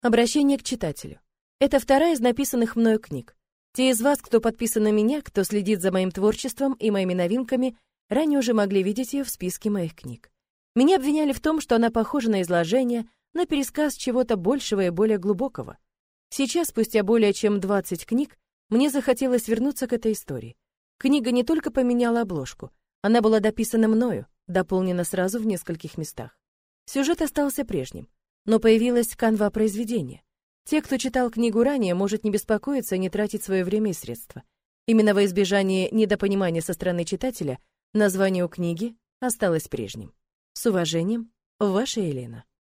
Обращение к читателю. Это вторая из написанных мною книг. Те из вас, кто подписан на меня, кто следит за моим творчеством и моими новинками, ранее уже могли видеть ее в списке моих книг. Меня обвиняли в том, что она похожа на изложение, на пересказ чего-то большего и более глубокого. Сейчас, спустя более чем 20 книг, мне захотелось вернуться к этой истории. Книга не только поменяла обложку, она была дописана мною, дополнена сразу в нескольких местах. Сюжет остался прежним, но появилась канва произведения. Те, кто читал книгу ранее, может не беспокоиться и не тратить свое время и средства. Именно во избежание недопонимания со стороны читателя название у книги осталось прежним. С уважением, ваша Елена.